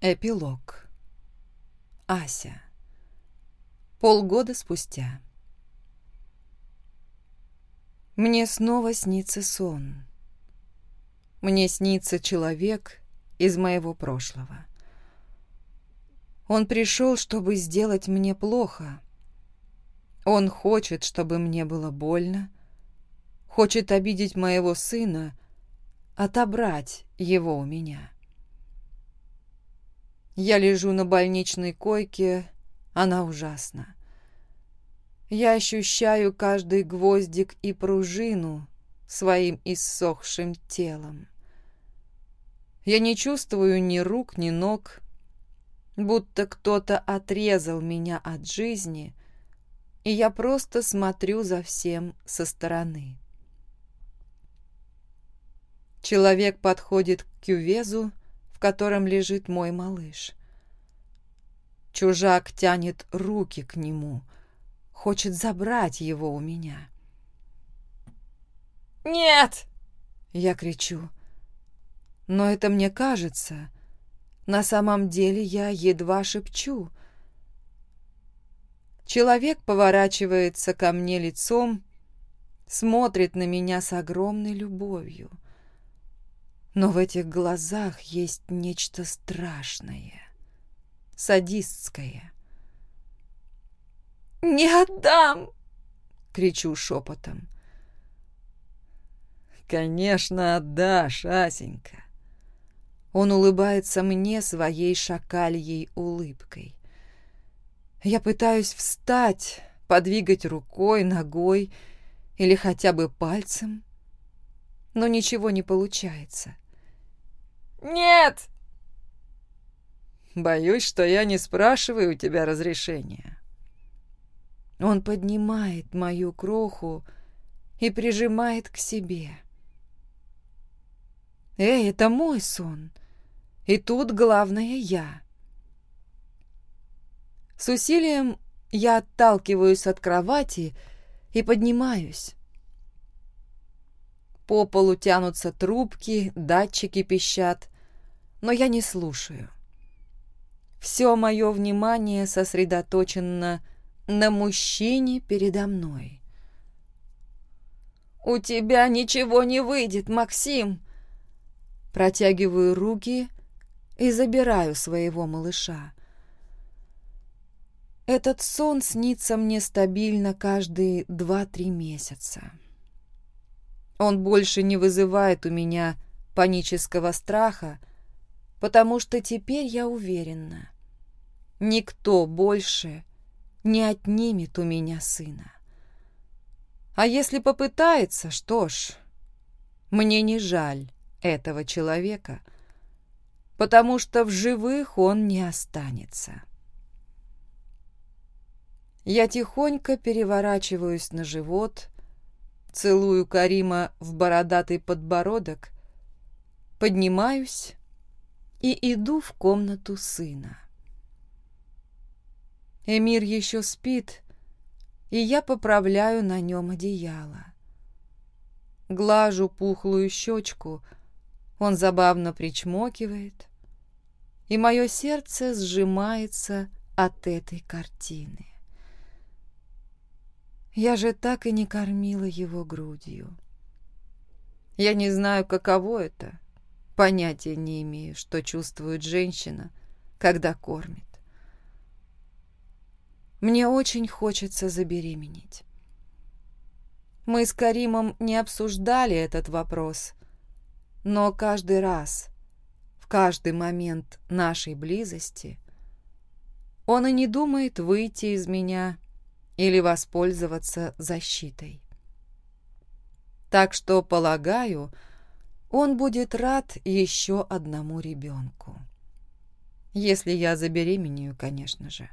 Эпилог. Ася. Полгода спустя. Мне снова снится сон. Мне снится человек из моего прошлого. Он пришел, чтобы сделать мне плохо. Он хочет, чтобы мне было больно. Хочет обидеть моего сына, отобрать его у меня. Я лежу на больничной койке, она ужасна. Я ощущаю каждый гвоздик и пружину своим иссохшим телом. Я не чувствую ни рук, ни ног, будто кто-то отрезал меня от жизни, и я просто смотрю за всем со стороны. Человек подходит к кювезу, в В котором лежит мой малыш. Чужак тянет руки к нему, хочет забрать его у меня. «Нет!» — я кричу. Но это мне кажется. На самом деле я едва шепчу. Человек поворачивается ко мне лицом, смотрит на меня с огромной любовью — но в этих глазах есть нечто страшное, садистское. «Не отдам!» — кричу шепотом. «Конечно отдашь, Асенька!» Он улыбается мне своей шакальей улыбкой. Я пытаюсь встать, подвигать рукой, ногой или хотя бы пальцем, но ничего не получается. «Нет!» «Боюсь, что я не спрашиваю у тебя разрешения». Он поднимает мою кроху и прижимает к себе. «Эй, это мой сон, и тут главное я». С усилием я отталкиваюсь от кровати и поднимаюсь. По полу тянутся трубки, датчики пищат, но я не слушаю. Все мое внимание сосредоточено на мужчине передо мной. «У тебя ничего не выйдет, Максим!» Протягиваю руки и забираю своего малыша. Этот сон снится мне стабильно каждые два-три месяца. Он больше не вызывает у меня панического страха, потому что теперь я уверена, никто больше не отнимет у меня сына. А если попытается, что ж, мне не жаль этого человека, потому что в живых он не останется. Я тихонько переворачиваюсь на живот целую Карима в бородатый подбородок, поднимаюсь и иду в комнату сына. Эмир еще спит, и я поправляю на нем одеяло. Глажу пухлую щечку, он забавно причмокивает, и мое сердце сжимается от этой картины. Я же так и не кормила его грудью. Я не знаю, каково это. Понятия не имею, что чувствует женщина, когда кормит. Мне очень хочется забеременеть. Мы с Каримом не обсуждали этот вопрос, но каждый раз, в каждый момент нашей близости, он и не думает выйти из меня или воспользоваться защитой. Так что, полагаю, он будет рад еще одному ребенку. Если я забеременею, конечно же.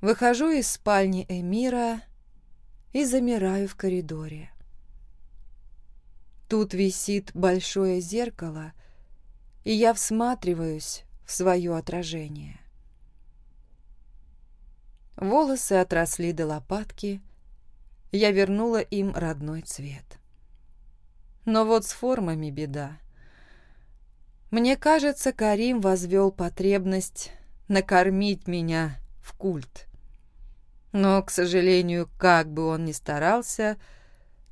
Выхожу из спальни Эмира и замираю в коридоре. Тут висит большое зеркало, и я всматриваюсь в свое отражение. Волосы отросли до лопатки. Я вернула им родной цвет. Но вот с формами беда. Мне кажется, Карим возвел потребность накормить меня в культ. Но, к сожалению, как бы он ни старался,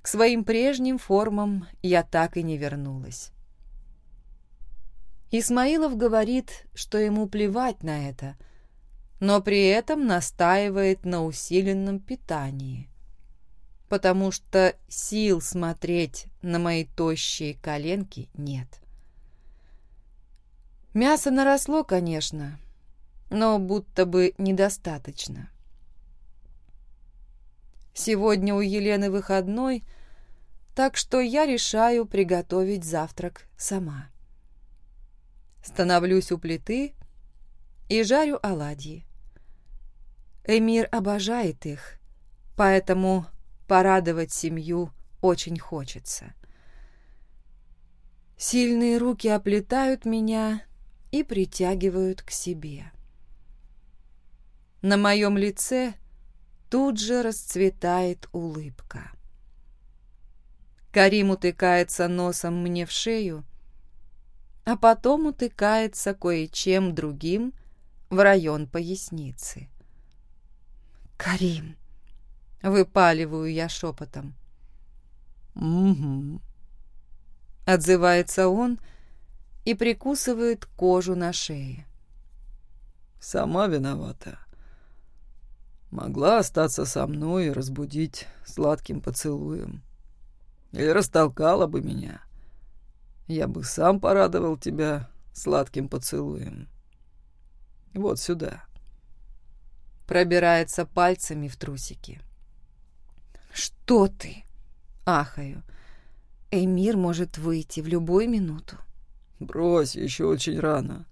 к своим прежним формам я так и не вернулась. Исмаилов говорит, что ему плевать на это, но при этом настаивает на усиленном питании, потому что сил смотреть на мои тощие коленки нет. Мясо наросло, конечно, но будто бы недостаточно. Сегодня у Елены выходной, так что я решаю приготовить завтрак сама. Становлюсь у плиты и жарю оладьи. Эмир обожает их, поэтому порадовать семью очень хочется. Сильные руки оплетают меня и притягивают к себе. На моем лице тут же расцветает улыбка. Карим утыкается носом мне в шею, а потом утыкается кое-чем другим в район поясницы. «Карим!» — выпаливаю я шепотом. «Угу», — отзывается он и прикусывает кожу на шее. «Сама виновата. Могла остаться со мной и разбудить сладким поцелуем. Или растолкала бы меня. Я бы сам порадовал тебя сладким поцелуем. Вот сюда». Пробирается пальцами в трусики. «Что ты?» — ахаю. «Эмир может выйти в любую минуту». «Брось, еще очень рано.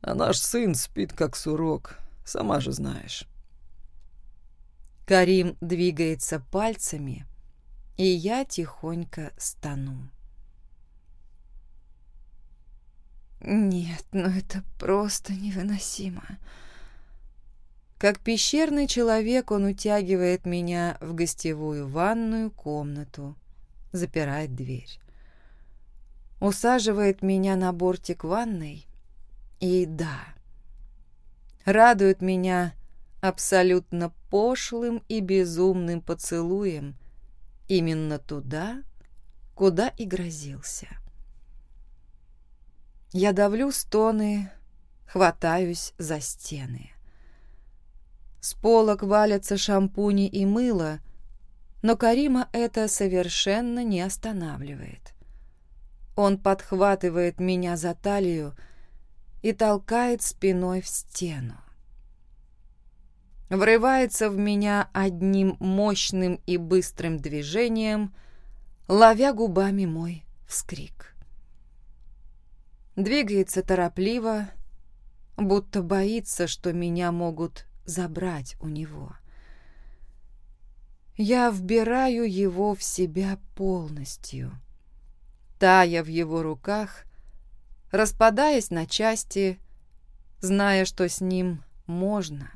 А наш сын спит, как сурок, сама же знаешь». Карим двигается пальцами, и я тихонько стану. Нет, ну это просто невыносимо. как пещерный человек он утягивает меня в гостевую ванную комнату, запирает дверь. Усаживает меня на бортик ванной и, да, радует меня абсолютно пошлым и безумным поцелуем именно туда, куда и грозился. Я давлю стоны, хватаюсь за стены. С полок валятся шампуни и мыло, но Карима это совершенно не останавливает. Он подхватывает меня за талию и толкает спиной в стену. Врывается в меня одним мощным и быстрым движением, ловя губами мой вскрик. Двигается торопливо, будто боится, что меня могут забрать у него. Я вбираю его в себя полностью — тая в его руках, распадаясь на части, зная, что с ним можно,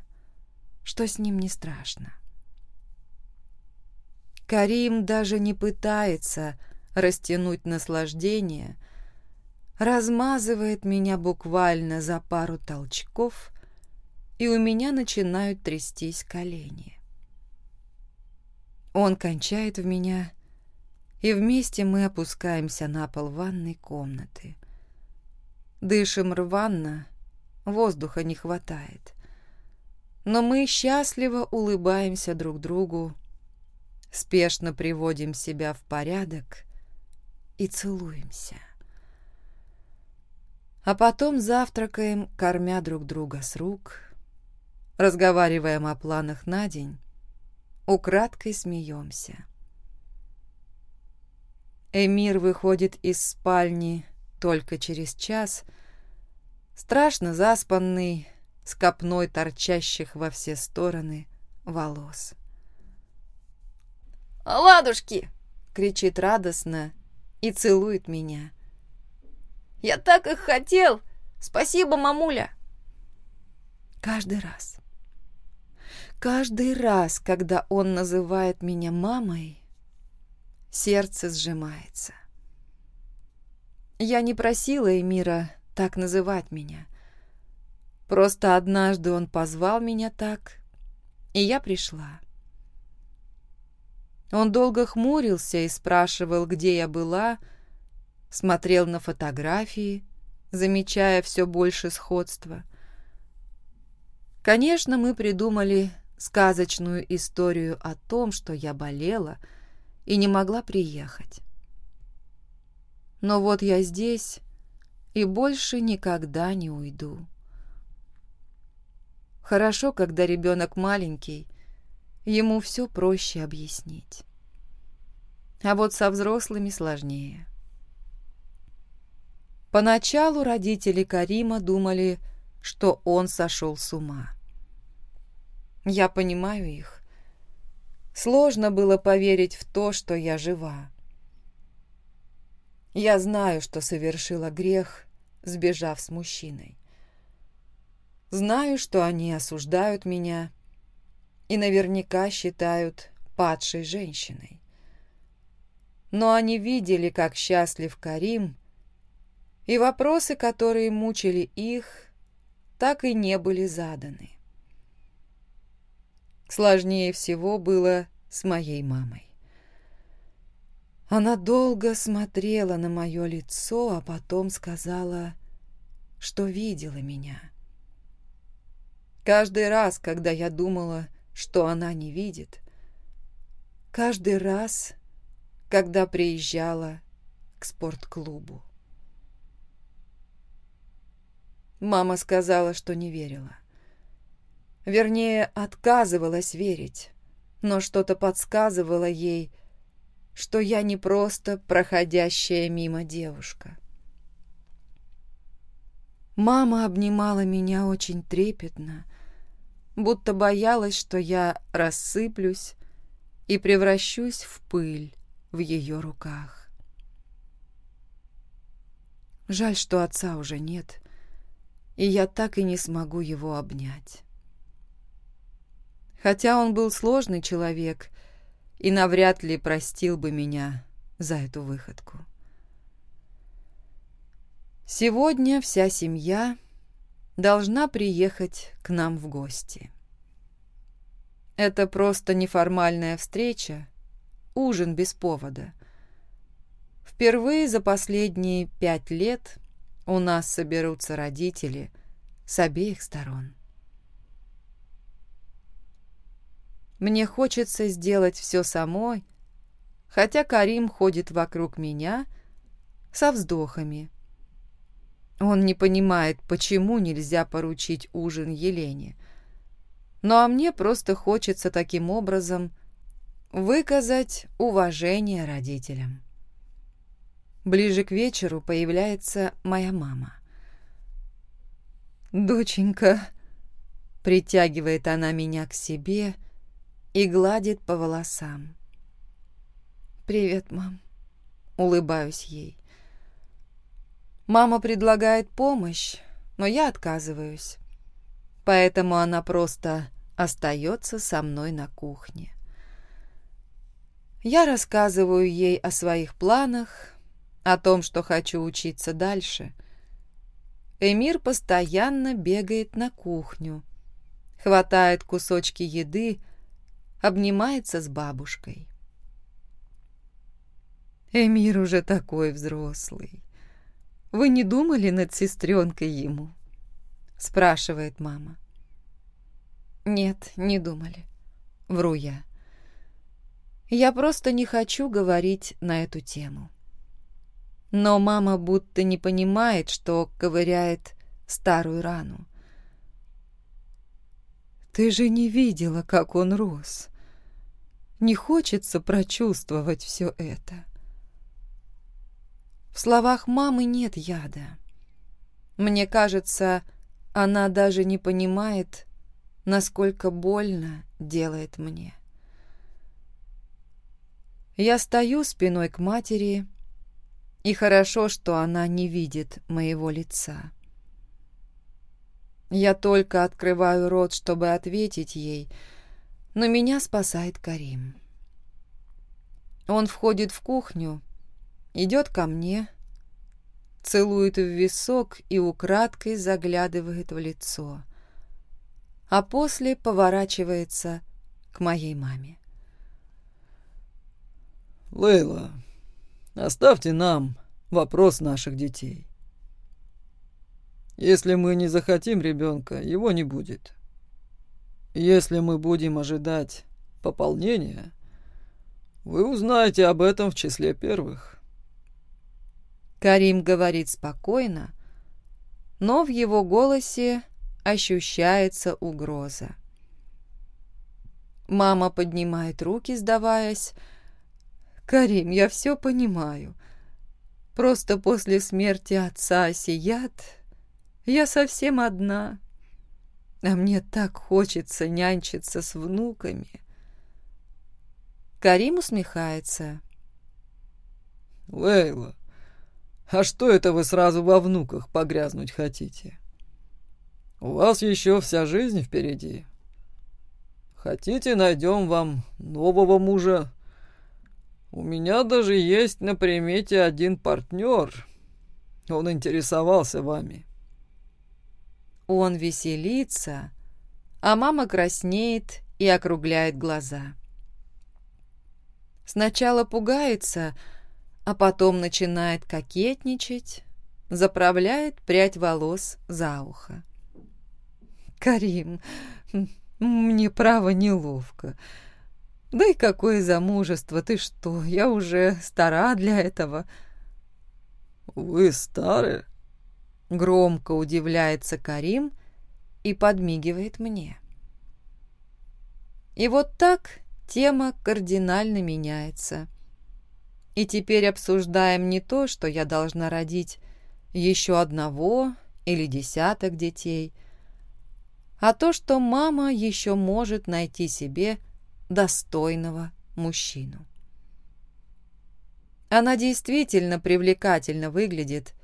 что с ним не страшно. Карим даже не пытается растянуть наслаждение, размазывает меня буквально за пару толчков, и у меня начинают трястись колени. Он кончает в меня, и вместе мы опускаемся на пол ванной комнаты. Дышим рванно, воздуха не хватает. Но мы счастливо улыбаемся друг другу, спешно приводим себя в порядок и целуемся. А потом завтракаем, кормя друг друга с рук — разговариваем о планах на день, украдкой смеемся. Эмир выходит из спальни только через час, страшно заспанный, с копной торчащих во все стороны волос. «Ладушки!» — кричит радостно и целует меня. «Я так их хотел! Спасибо, мамуля!» Каждый раз. Каждый раз, когда он называет меня мамой, сердце сжимается. Я не просила Эмира так называть меня. Просто однажды он позвал меня так, и я пришла. Он долго хмурился и спрашивал, где я была, смотрел на фотографии, замечая все больше сходства. Конечно, мы придумали сказочную историю о том, что я болела и не могла приехать. Но вот я здесь и больше никогда не уйду. Хорошо, когда ребенок маленький, ему все проще объяснить. А вот со взрослыми сложнее. Поначалу родители Карима думали, что он сошел с ума. Я понимаю их. Сложно было поверить в то, что я жива. Я знаю, что совершила грех, сбежав с мужчиной. Знаю, что они осуждают меня и наверняка считают падшей женщиной. Но они видели, как счастлив Карим, и вопросы, которые мучили их, так и не были заданы. Сложнее всего было с моей мамой. Она долго смотрела на мое лицо, а потом сказала, что видела меня. Каждый раз, когда я думала, что она не видит, каждый раз, когда приезжала к спортклубу. Мама сказала, что не верила. Вернее, отказывалась верить, но что-то подсказывало ей, что я не просто проходящая мимо девушка. Мама обнимала меня очень трепетно, будто боялась, что я рассыплюсь и превращусь в пыль в ее руках. Жаль, что отца уже нет, и я так и не смогу его обнять. хотя он был сложный человек и навряд ли простил бы меня за эту выходку. Сегодня вся семья должна приехать к нам в гости. Это просто неформальная встреча, ужин без повода. Впервые за последние пять лет у нас соберутся родители с обеих сторон. Мне хочется сделать все самой, хотя Карим ходит вокруг меня со вздохами. Он не понимает, почему нельзя поручить ужин Елене. Ну а мне просто хочется таким образом выказать уважение родителям. Ближе к вечеру появляется моя мама. «Доченька», — притягивает она меня к себе — и гладит по волосам. «Привет, мам», — улыбаюсь ей. Мама предлагает помощь, но я отказываюсь. Поэтому она просто остается со мной на кухне. Я рассказываю ей о своих планах, о том, что хочу учиться дальше. Эмир постоянно бегает на кухню, хватает кусочки еды, Обнимается с бабушкой. Эмир уже такой взрослый. Вы не думали над сестренкой ему? Спрашивает мама. Нет, не думали. Вру я. Я просто не хочу говорить на эту тему. Но мама будто не понимает, что ковыряет старую рану. «Ты же не видела, как он рос. Не хочется прочувствовать все это. В словах мамы нет яда. Мне кажется, она даже не понимает, насколько больно делает мне. Я стою спиной к матери, и хорошо, что она не видит моего лица. Я только открываю рот, чтобы ответить ей — но меня спасает Карим. Он входит в кухню, идет ко мне, целует в висок и украдкой заглядывает в лицо, а после поворачивается к моей маме. «Лейла, оставьте нам вопрос наших детей. Если мы не захотим ребенка, его не будет. Если мы будем ожидать пополнения, вы узнаете об этом в числе первых. Карим говорит спокойно, но в его голосе ощущается угроза. Мама поднимает руки, сдаваясь. «Карим, я все понимаю. Просто после смерти отца Сият я совсем одна». А Мне так хочется нянчиться с внуками. Карим усмехается. Лейла, а что это вы сразу во внуках погрязнуть хотите? У вас еще вся жизнь впереди. Хотите, найдем вам нового мужа. У меня даже есть на примете один партнер. Он интересовался вами. — Он веселится, а мама краснеет и округляет глаза. Сначала пугается, а потом начинает кокетничать, заправляет прядь волос за ухо. «Карим, мне право неловко. Да и какое замужество, ты что, я уже стара для этого». «Вы старые?» Громко удивляется Карим и подмигивает мне. И вот так тема кардинально меняется. И теперь обсуждаем не то, что я должна родить еще одного или десяток детей, а то, что мама еще может найти себе достойного мужчину. Она действительно привлекательно выглядит, следит за собой.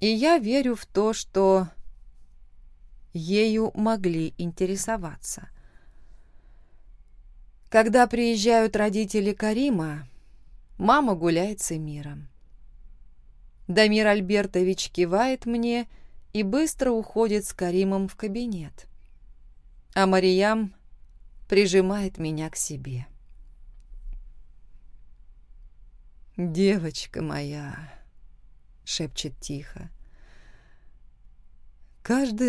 И я верю в то, что ею могли интересоваться. Когда приезжают родители Карима, мама гуляет с Эмиром. Дамир Альбертович кивает мне и быстро уходит с Каримом в кабинет. А Мариям прижимает меня к себе. «Девочка моя», — шепчет тихо, — «каждый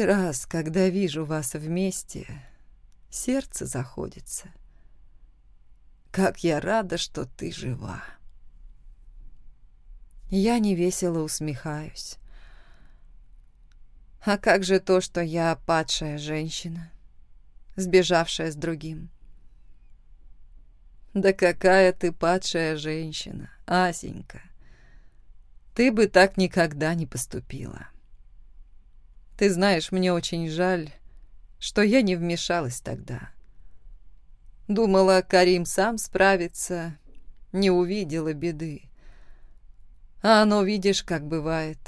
раз, когда вижу вас вместе, сердце заходится. Как я рада, что ты жива». Я невесело усмехаюсь. А как же то, что я падшая женщина, сбежавшая с другим? Да какая ты падшая женщина, Асенька. Ты бы так никогда не поступила. Ты знаешь, мне очень жаль, что я не вмешалась тогда. Думала, Карим сам справится, не увидела беды. А оно, видишь, как бывает.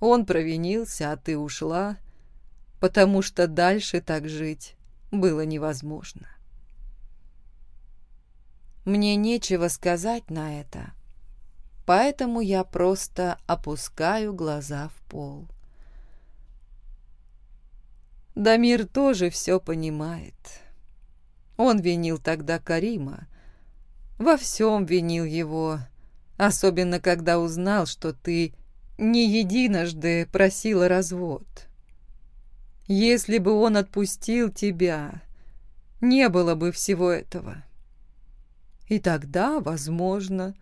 Он провинился, а ты ушла, потому что дальше так жить было невозможно. Мне нечего сказать на это, поэтому я просто опускаю глаза в пол. Дамир тоже все понимает. Он винил тогда Карима. Во всем винил его, особенно когда узнал, что ты не единожды просила развод. Если бы он отпустил тебя, не было бы всего этого. И тогда, возможно,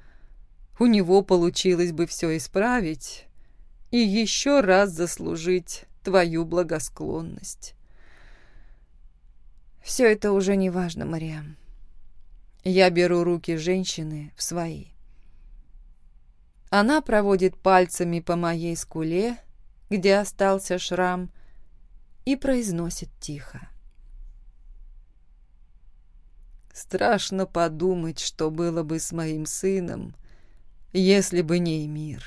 у него получилось бы все исправить и еще раз заслужить твою благосклонность. Все это уже не важно, Мариам. Я беру руки женщины в свои. Она проводит пальцами по моей скуле, где остался шрам, и произносит тихо. Страшно подумать, что было бы с моим сыном, если бы не мир.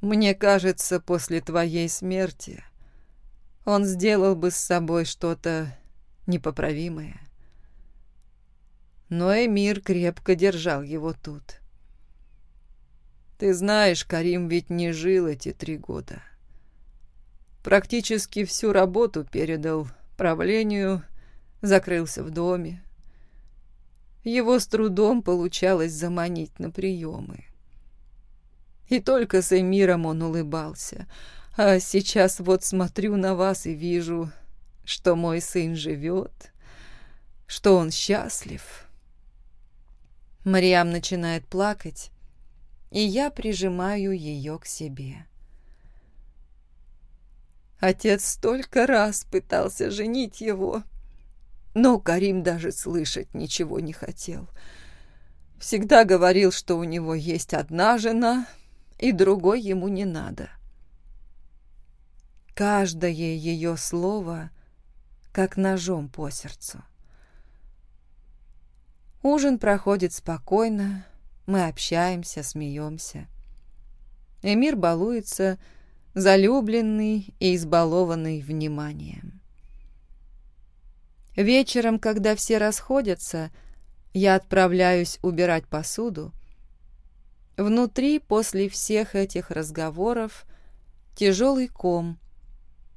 Мне кажется, после твоей смерти он сделал бы с собой что-то непоправимое. но Эмир крепко держал его тут. Ты знаешь, Карим ведь не жил эти три года. Практически всю работу передал правлению, закрылся в доме. Его с трудом получалось заманить на приемы. И только с Эмиром он улыбался. А сейчас вот смотрю на вас и вижу, что мой сын живет, что он счастлив. Мариам начинает плакать, и я прижимаю ее к себе. Отец столько раз пытался женить его, но Карим даже слышать ничего не хотел. Всегда говорил, что у него есть одна жена, и другой ему не надо. Каждое ее слово как ножом по сердцу. Ужин проходит спокойно, мы общаемся, смеемся. Эмир балуется, залюбленный и избалованный вниманием. Вечером, когда все расходятся, я отправляюсь убирать посуду. Внутри, после всех этих разговоров, тяжелый ком,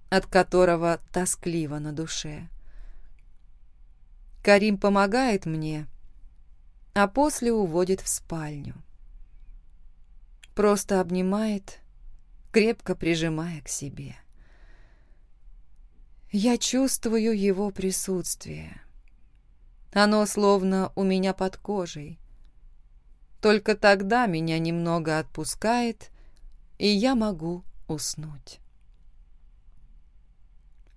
от которого тоскливо на душе. Карим помогает мне, а после уводит в спальню. Просто обнимает, крепко прижимая к себе. Я чувствую его присутствие. Оно словно у меня под кожей. Только тогда меня немного отпускает, и я могу уснуть.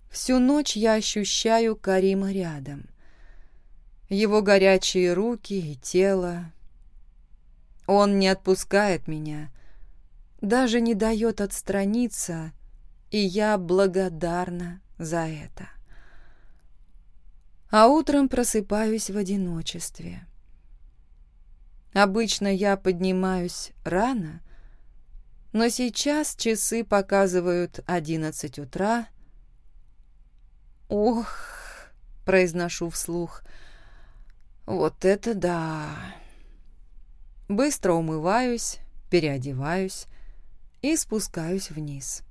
Всю ночь я ощущаю Карима рядом его горячие руки и тело. Он не отпускает меня, даже не дает отстраниться, и я благодарна за это. А утром просыпаюсь в одиночестве. Обычно я поднимаюсь рано, но сейчас часы показывают одиннадцать утра. «Ох!» — произношу вслух — вот это да. Быстро умываюсь, переодеваюсь и спускаюсь вниз. Карим с Эмиром в гостиной.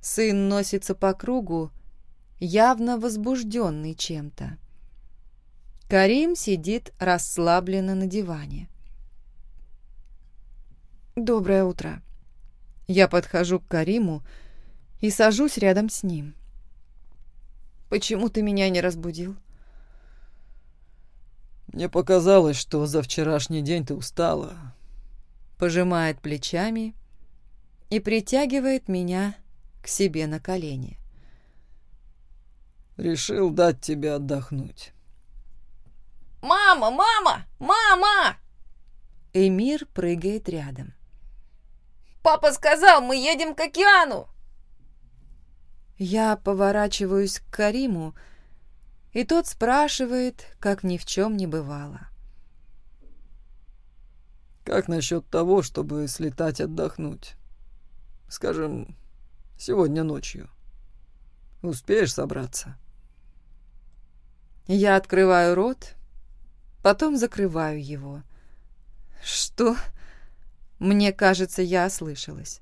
Сын носится по кругу, явно возбужденный чем-то. Карим сидит расслабленно на диване. «Доброе утро». Я подхожу к Кариму и сажусь рядом с ним. Почему ты меня не разбудил?» «Мне показалось, что за вчерашний день ты устала». пожимает плечами и притягивает меня к себе на колени. «Решил дать тебе отдохнуть». «Мама! Мама! Мама!» Эмир прыгает рядом. «Папа сказал, мы едем к океану!» Я поворачиваюсь к Кариму, и тот спрашивает, как ни в чем не бывало. Как насчет того, чтобы слетать отдохнуть? Скажем, сегодня ночью. Успеешь собраться? Я открываю рот, потом закрываю его. Что? Мне кажется, я ослышалась.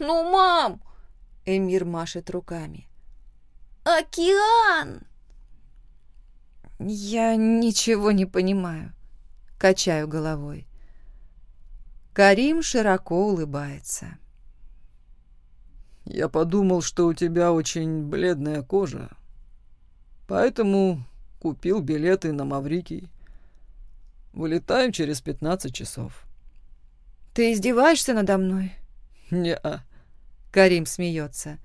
«Ну, мам!» — Эмир машет руками. «Океан!» «Я ничего не понимаю», — качаю головой. Карим широко улыбается. «Я подумал, что у тебя очень бледная кожа, поэтому купил билеты на Маврикий. Вылетаем через 15 часов». «Ты издеваешься надо мной?» «Не-а», Карим смеется.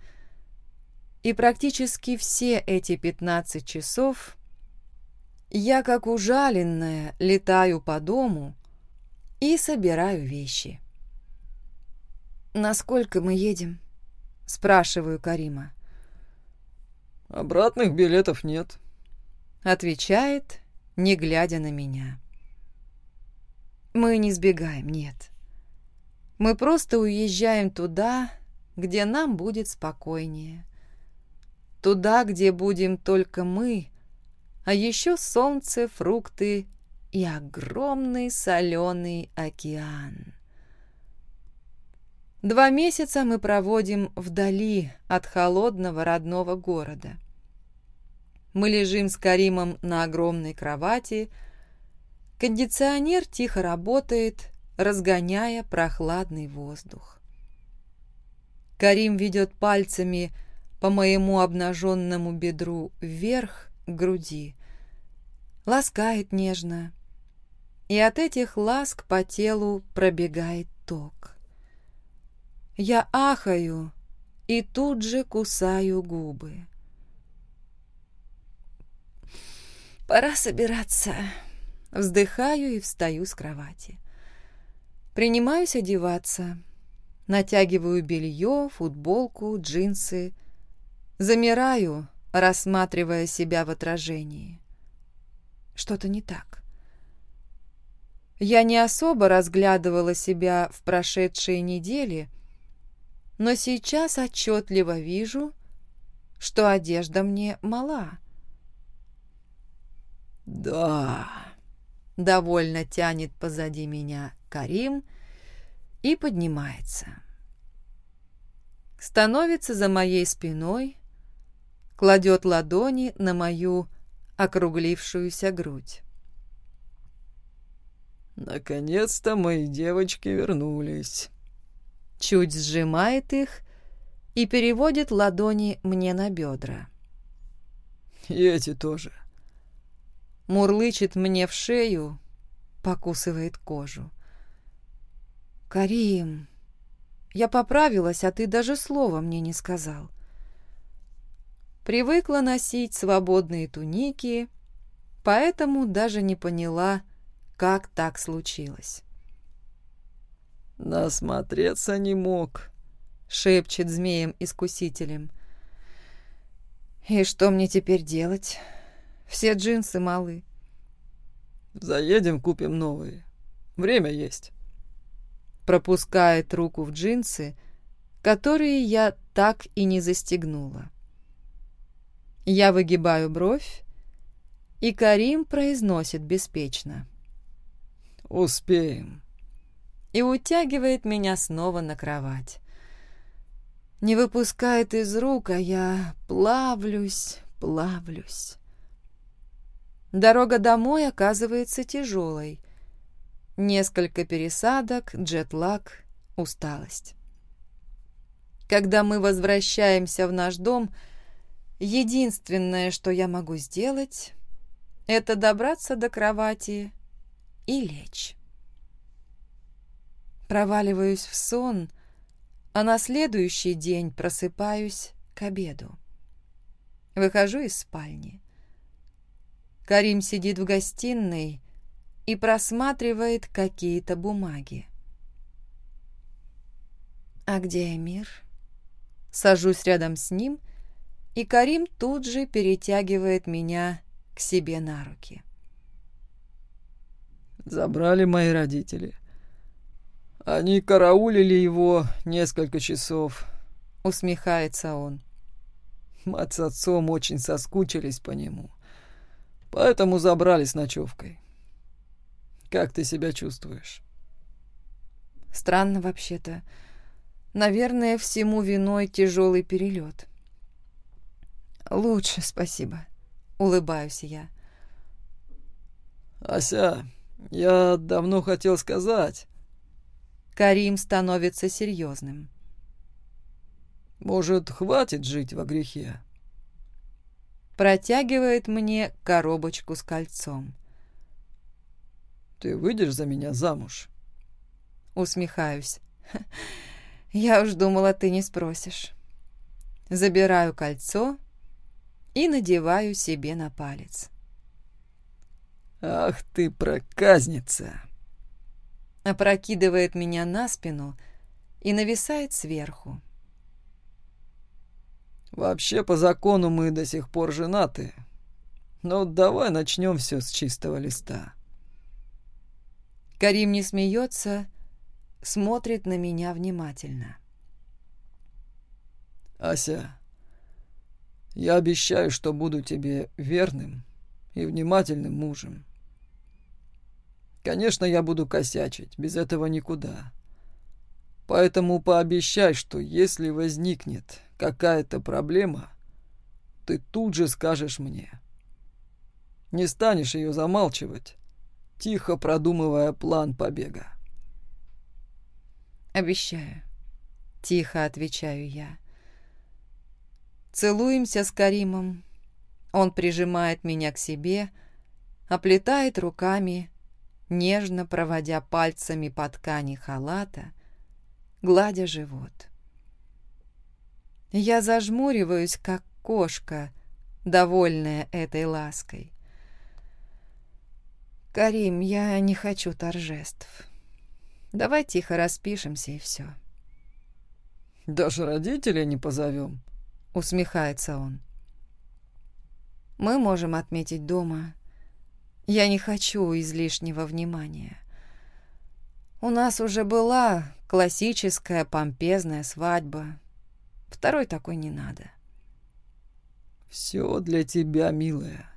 И практически все эти 15 часов я, как ужаленная, летаю по дому, и собираю вещи. «Насколько мы едем?» — спрашиваю Карима. «Обратных билетов нет», — отвечает, не глядя на меня. «Мы не сбегаем, нет. Мы просто уезжаем туда, где нам будет спокойнее. Туда, где будем только мы, а еще солнце, фрукты и огромный соленый океан. Два месяца мы проводим вдали от холодного родного города. Мы лежим с Каримом на огромной кровати. Кондиционер тихо работает, разгоняя прохладный воздух. Карим ведет пальцами по моему обнаженному бедру вверх к груди, ласкает нежно, и от этих ласк по телу пробегает ток. Я ахаю и тут же кусаю губы. «Пора собираться», — вздыхаю и встаю с кровати. Принимаюсь одеваться, натягиваю белье, футболку, джинсы, замираю, рассматривая себя в отражении. Что-то не так. Я не особо разглядывала себя в прошедшие недели, но сейчас отчетливо вижу, что одежда мне мала. «Да», — довольно тянет позади меня Карим и поднимается. Становится за моей спиной, кладет ладони на мою округлившуюся грудь. «Наконец-то мои девочки вернулись». Чуть сжимает их и переводит ладони мне на бедра. «И эти тоже». Мурлычет мне в шею, покусывает кожу. «Карим, я поправилась, а ты даже слова мне не сказал». Привыкла носить свободные туники, поэтому даже не поняла, что как так случилось. «Насмотреться не мог», — шепчет змеем-искусителем. «И что мне теперь делать? Все джинсы малы». «Заедем, купим новые. Время есть». Пропускает руку в джинсы, которые я так и не застегнула. Я выгибаю бровь, и Карим произносит беспечно. — «Успеем» и утягивает меня снова на кровать. Не выпускает из рук, а я плавлюсь, плавлюсь. Дорога домой оказывается тяжелой. Несколько пересадок, джетлаг, усталость. Когда мы возвращаемся в наш дом, единственное, что я могу сделать, это добраться до кровати и лечь. Проваливаюсь в сон, а на следующий день просыпаюсь к обеду. Выхожу из спальни. Карим сидит в гостиной и просматривает какие-то бумаги. «А где Эмир?» Сажусь рядом с ним, и Карим тут же перетягивает меня к себе на руки. забрали мои родители. Они караулили его несколько часов. Усмехается он. Мать с отцом очень соскучились по нему, поэтому забрали с ночевкой. Как ты себя чувствуешь? Странно вообще-то. Наверное, всему виной тяжелый перелет. Лучше, спасибо. Улыбаюсь я. Ася, я давно хотел сказать. Карим становится серьезным. Может, хватит жить во грехе? Протягивает мне коробочку с кольцом. Ты выйдешь за меня замуж? Усмехаюсь. Я уж думала, ты не спросишь. Забираю кольцо и надеваю себе на палец. «Ах ты проказница!» Опрокидывает меня на спину и нависает сверху. «Вообще, по закону мы до сих пор женаты, но ну, давай начнем все с чистого листа». Карим не смеется, смотрит на меня внимательно. «Ася, я обещаю, что буду тебе верным и внимательным мужем. Конечно, я буду косячить, без этого никуда. Поэтому пообещай, что если возникнет какая-то проблема, ты тут же скажешь мне. Не станешь ее замалчивать, тихо продумывая план побега. Обещаю. Тихо отвечаю я. Целуемся с Каримом. Он прижимает меня к себе, оплетает руками нежно проводя пальцами по ткани халата, гладя живот. Я зажмуриваюсь, как кошка, довольная этой лаской. «Карим, я не хочу торжеств. Давай тихо распишемся и все». «Даже родителей не позовем», — усмехается он. «Мы можем отметить дома Я не хочу излишнего внимания. У нас уже была классическая помпезная свадьба. Второй такой не надо». «Все для тебя, милая»,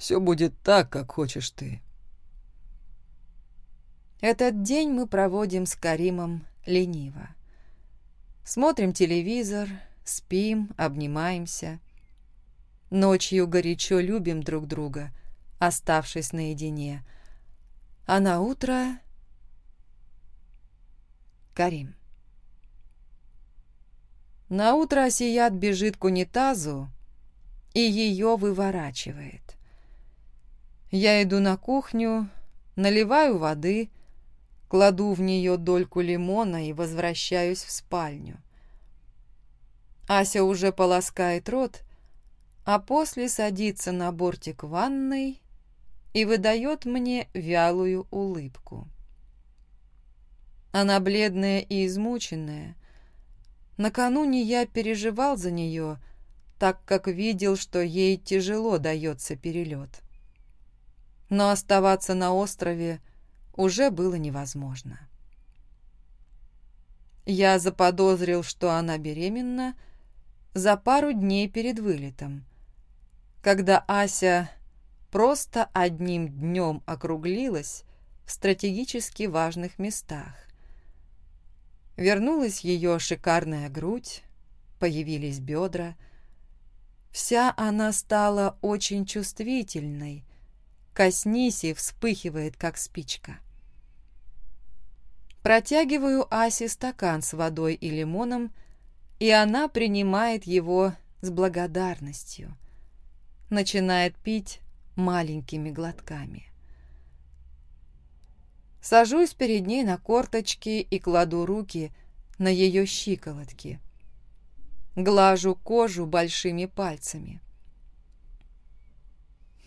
все будет так, как хочешь ты. Этот день мы проводим с Каримом лениво. Смотрим телевизор, спим, обнимаемся. Ночью горячо любим друг друга, оставшись наедине. А на утро... Карим. На утро Асият бежит к унитазу и ее выворачивает. Я иду на кухню, наливаю воды, кладу в нее дольку лимона и возвращаюсь в спальню. Ася уже полоскает рот, а после садится на бортик ванной и выдает мне вялую улыбку. Она бледная и измученная. Накануне я переживал за нее, так как видел, что ей тяжело дается перелет. Но оставаться на острове уже было невозможно. Я заподозрил, что она беременна за пару дней перед вылетом, когда Ася просто одним днем округлилась в стратегически важных местах. Вернулась ее шикарная грудь, появились бедра. Вся она стала очень чувствительной, Коснись и вспыхивает, как спичка. Протягиваю Асе стакан с водой и лимоном, и она принимает его с благодарностью. Начинает пить маленькими глотками. Сажусь перед ней на корточки и кладу руки на ее щиколотки. Глажу кожу большими пальцами.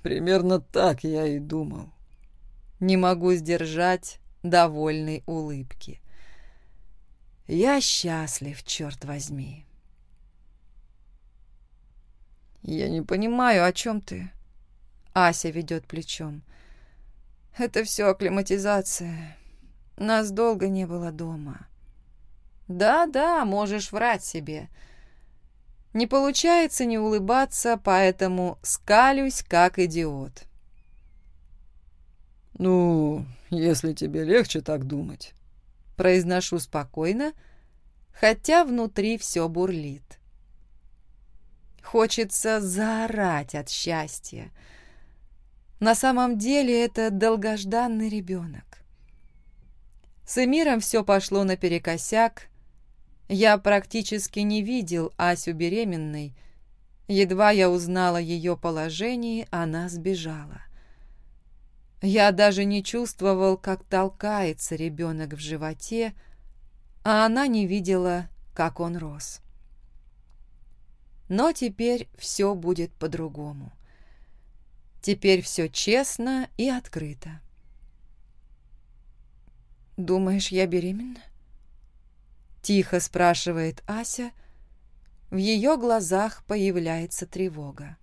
Примерно так я и думал. Не могу сдержать довольной улыбки. Я счастлив, черт возьми. Я не понимаю, о чем ты. Ася ведет плечом. Это все акклиматизация. Нас долго не было дома. Да-да, можешь врать себе. — не получается не улыбаться, поэтому скалюсь, как идиот. «Ну, если тебе легче так думать», — произношу спокойно, хотя внутри все бурлит. Хочется заорать от счастья. На самом деле это долгожданный ребенок. С Эмиром все пошло наперекосяк, я практически не видел Асю беременной. Едва я узнала ее положение, она сбежала. Я даже не чувствовал, как толкается ребенок в животе, а она не видела, как он рос. Но теперь все будет по-другому. Теперь все честно и открыто. «Думаешь, я беременна?» Тихо спрашивает Ася. В ее глазах появляется тревога.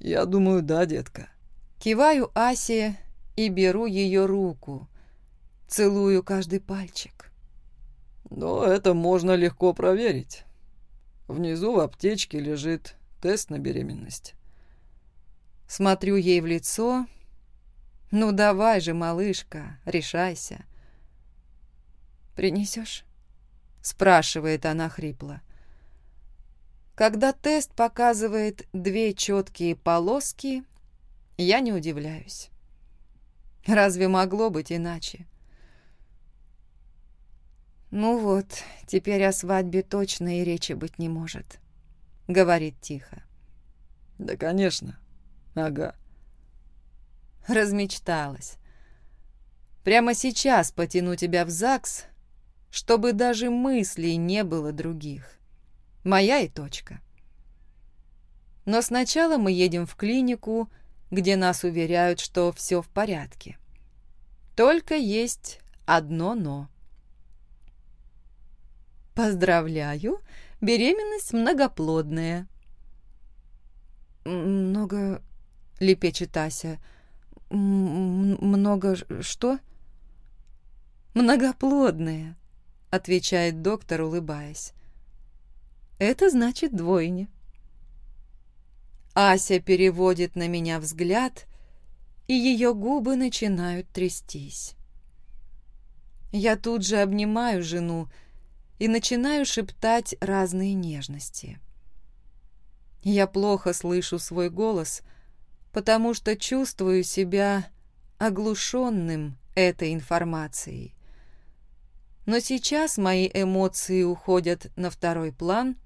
«Я думаю, да, детка». Киваю Асе и беру ее руку. Целую каждый пальчик. «Но это можно легко проверить. Внизу в аптечке лежит тест на беременность». Смотрю ей в лицо. «Ну давай же, малышка, решайся». «Принесешь?» — спрашивает она хрипло. Когда тест показывает две четкие полоски, я не удивляюсь. Разве могло быть иначе? «Ну вот, теперь о свадьбе точно и речи быть не может», — говорит тихо. «Да, конечно», Ага». Размечталась. «Прямо сейчас потяну тебя в ЗАГС, чтобы даже мыслей не было других. Моя и точка. Но сначала мы едем в клинику, где нас уверяют, что все в порядке. Только есть одно «но». «Поздравляю, беременность многоплодная». «Много...» — лепечет Ася. «Много что?» «Многоплодные», — отвечает доктор, улыбаясь. «Это значит двойня. Ася переводит на меня взгляд, и ее губы начинают трястись. Я тут же обнимаю жену и начинаю шептать разные нежности. Я плохо слышу свой голос — потому что чувствую себя оглушенным этой информацией. Но сейчас мои эмоции уходят на второй план,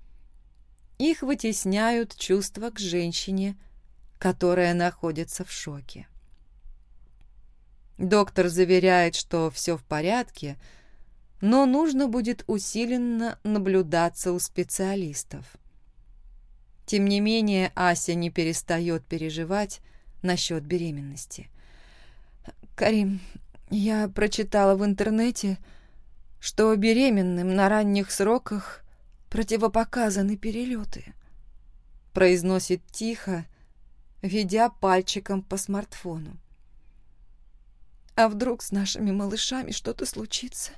их вытесняют чувства к женщине, которая находится в шоке. Доктор заверяет, что все в порядке, но нужно будет усиленно наблюдаться у специалистов. Тем не менее, Ася не перестает переживать насчет беременности. «Карим, я прочитала в интернете, что беременным на ранних сроках противопоказаны перелеты», произносит тихо, ведя пальчиком по смартфону. «А вдруг с нашими малышами что-то случится?»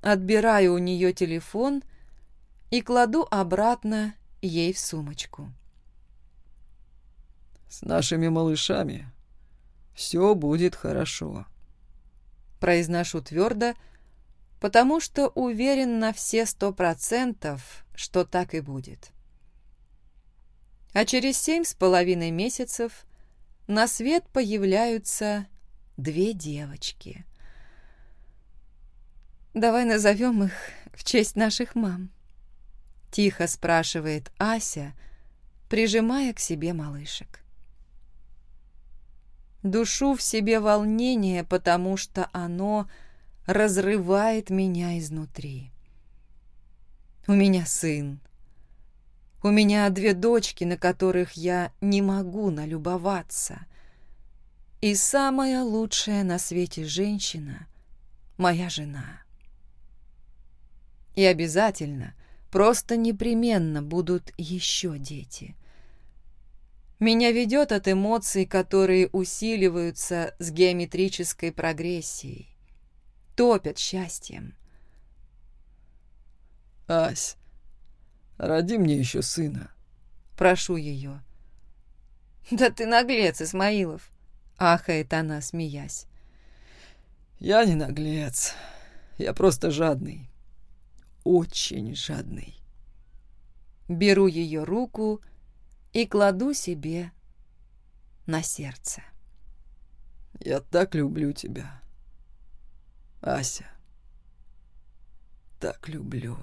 Отбираю у нее телефон и кладу обратно ей в сумочку. «С нашими малышами все будет хорошо», — произношу твердо, потому что уверен на все сто процентов, что так и будет. А через семь с половиной месяцев на свет появляются две девочки. Давай назовем их в честь наших мам. Тихо спрашивает Ася, прижимая к себе малышек. Душу в себе волнение, потому что оно разрывает меня изнутри. У меня сын. У меня две дочки, на которых я не могу налюбоваться. И самая лучшая на свете женщина — моя жена. И обязательно, просто непременно будут еще дети. Меня ведет от эмоций, которые усиливаются с геометрической прогрессией. Топят счастьем. «Ась, роди мне еще сына». Прошу ее. «Да ты наглец, Исмаилов!» — ахает она, смеясь. «Я не наглец. Я просто жадный очень жадный. Беру ее руку и кладу себе на сердце. «Я так люблю тебя, Ася. Так люблю».